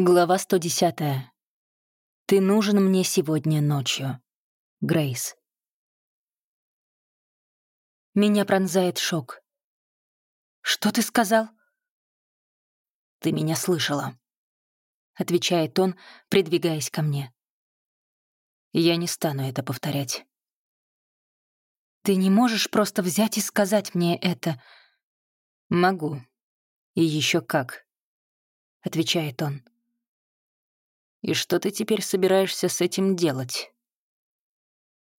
Глава 110. Ты нужен мне сегодня ночью. Грейс. Меня пронзает шок. «Что ты сказал?» «Ты меня слышала», — отвечает он, придвигаясь ко мне. «Я не стану это повторять». «Ты не можешь просто взять и сказать мне это?» «Могу. И еще как», — отвечает он. И что ты теперь собираешься с этим делать?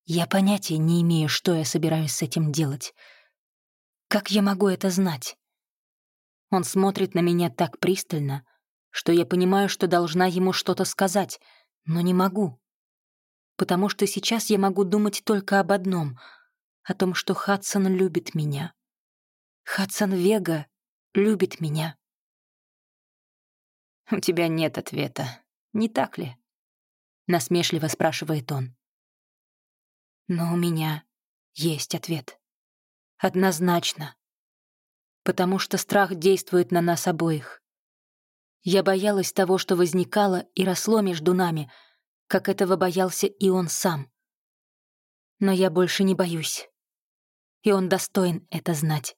Я понятия не имею, что я собираюсь с этим делать. Как я могу это знать? Он смотрит на меня так пристально, что я понимаю, что должна ему что-то сказать, но не могу. Потому что сейчас я могу думать только об одном — о том, что Хадсон любит меня. Хадсон Вега любит меня. «У тебя нет ответа», не так ли?» — насмешливо спрашивает он. Но у меня есть ответ. Однозначно. Потому что страх действует на нас обоих. Я боялась того, что возникало и росло между нами, как этого боялся и он сам. Но я больше не боюсь. И он достоин это знать.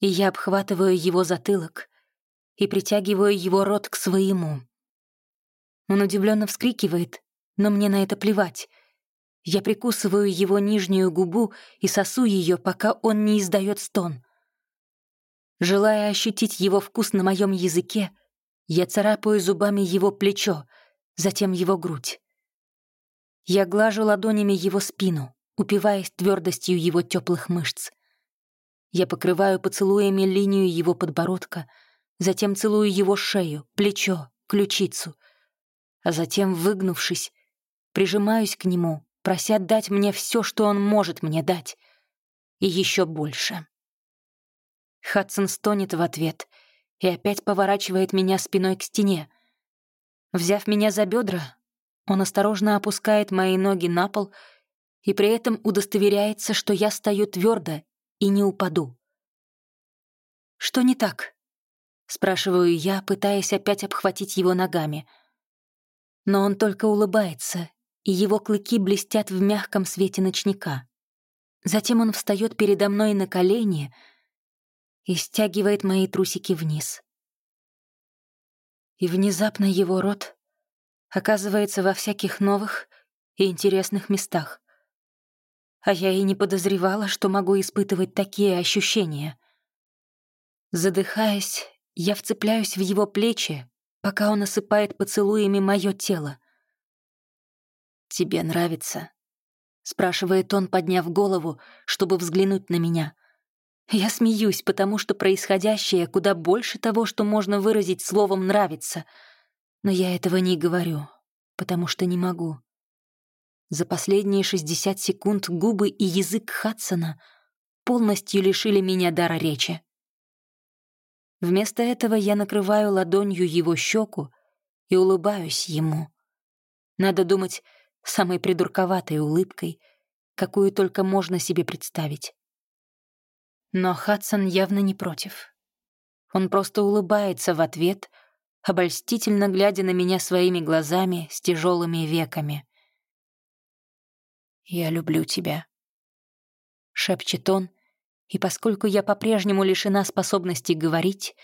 И я обхватываю его затылок и притягиваю его рот к своему. Он удивленно вскрикивает, но мне на это плевать. Я прикусываю его нижнюю губу и сосу ее, пока он не издает стон. Желая ощутить его вкус на моем языке, я царапаю зубами его плечо, затем его грудь. Я глажу ладонями его спину, упиваясь твердостью его теплых мышц. Я покрываю поцелуями линию его подбородка, затем целую его шею, плечо, ключицу — а затем, выгнувшись, прижимаюсь к нему, прося дать мне все, что он может мне дать, и еще больше. Хадсон стонет в ответ и опять поворачивает меня спиной к стене. Взяв меня за бедра, он осторожно опускает мои ноги на пол и при этом удостоверяется, что я стою твердо и не упаду. «Что не так?» — спрашиваю я, пытаясь опять обхватить его ногами — но он только улыбается, и его клыки блестят в мягком свете ночника. Затем он встает передо мной на колени и стягивает мои трусики вниз. И внезапно его рот оказывается во всяких новых и интересных местах. А я и не подозревала, что могу испытывать такие ощущения. Задыхаясь, я вцепляюсь в его плечи, пока он осыпает поцелуями мое тело. «Тебе нравится?» — спрашивает он, подняв голову, чтобы взглянуть на меня. Я смеюсь, потому что происходящее куда больше того, что можно выразить словом «нравится». Но я этого не говорю, потому что не могу. За последние 60 секунд губы и язык Хадсона полностью лишили меня дара речи. Вместо этого я накрываю ладонью его щеку и улыбаюсь ему. Надо думать, самой придурковатой улыбкой, какую только можно себе представить. Но Хадсон явно не против. Он просто улыбается в ответ, обольстительно глядя на меня своими глазами с тяжелыми веками. «Я люблю тебя», — шепчет он, — и поскольку я по-прежнему лишена способности говорить,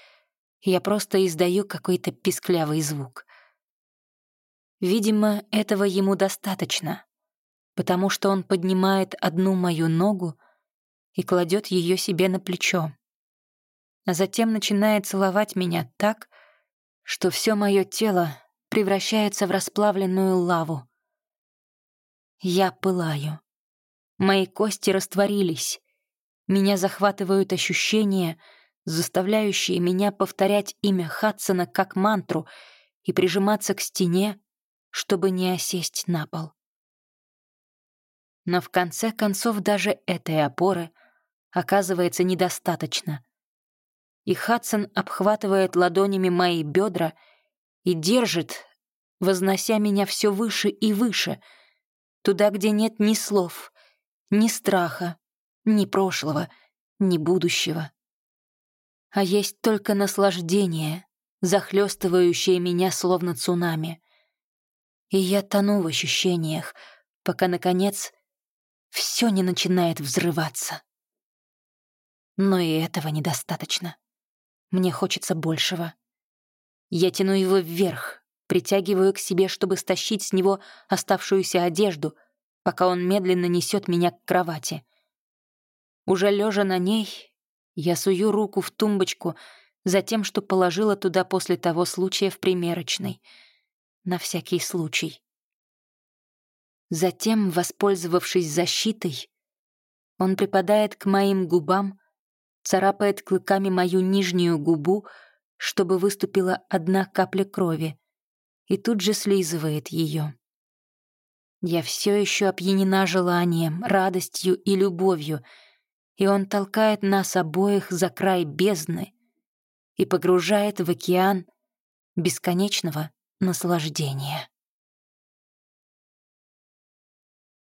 я просто издаю какой-то писклявый звук. Видимо, этого ему достаточно, потому что он поднимает одну мою ногу и кладет ее себе на плечо, а затем начинает целовать меня так, что все мое тело превращается в расплавленную лаву. Я пылаю. Мои кости растворились, меня захватывают ощущения, заставляющие меня повторять имя Хадсона как мантру и прижиматься к стене, чтобы не осесть на пол. Но в конце концов даже этой опоры оказывается недостаточно. И Хадсон обхватывает ладонями мои бедра и держит, вознося меня все выше и выше, туда, где нет ни слов, ни страха, ни прошлого, ни будущего. А есть только наслаждение, захлестывающее меня словно цунами. И я тону в ощущениях, пока, наконец, все не начинает взрываться. Но и этого недостаточно. Мне хочется большего. Я тяну его вверх, притягиваю к себе, чтобы стащить с него оставшуюся одежду, пока он медленно несет меня к кровати. Уже лежа на ней, я сую руку в тумбочку за тем, что положила туда после того случая в примерочной. На всякий случай. Затем, воспользовавшись защитой, он припадает к моим губам, царапает клыками мою нижнюю губу, чтобы выступила одна капля крови, и тут же слизывает ее. Я все еще опьянена желанием, радостью и любовью, и он толкает нас обоих за край бездны и погружает в океан бесконечного наслаждения.